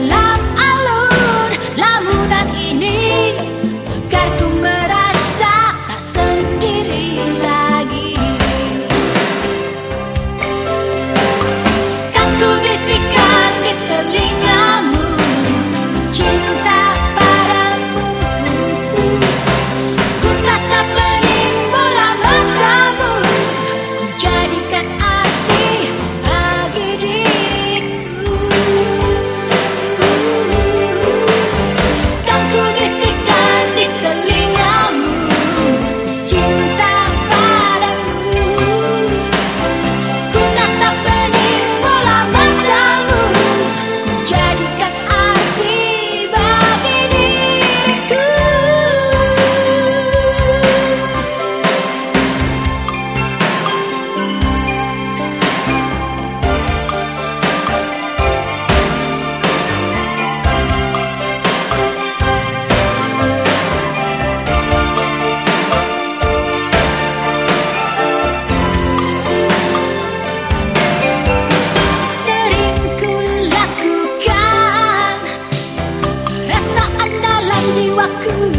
love. Oh.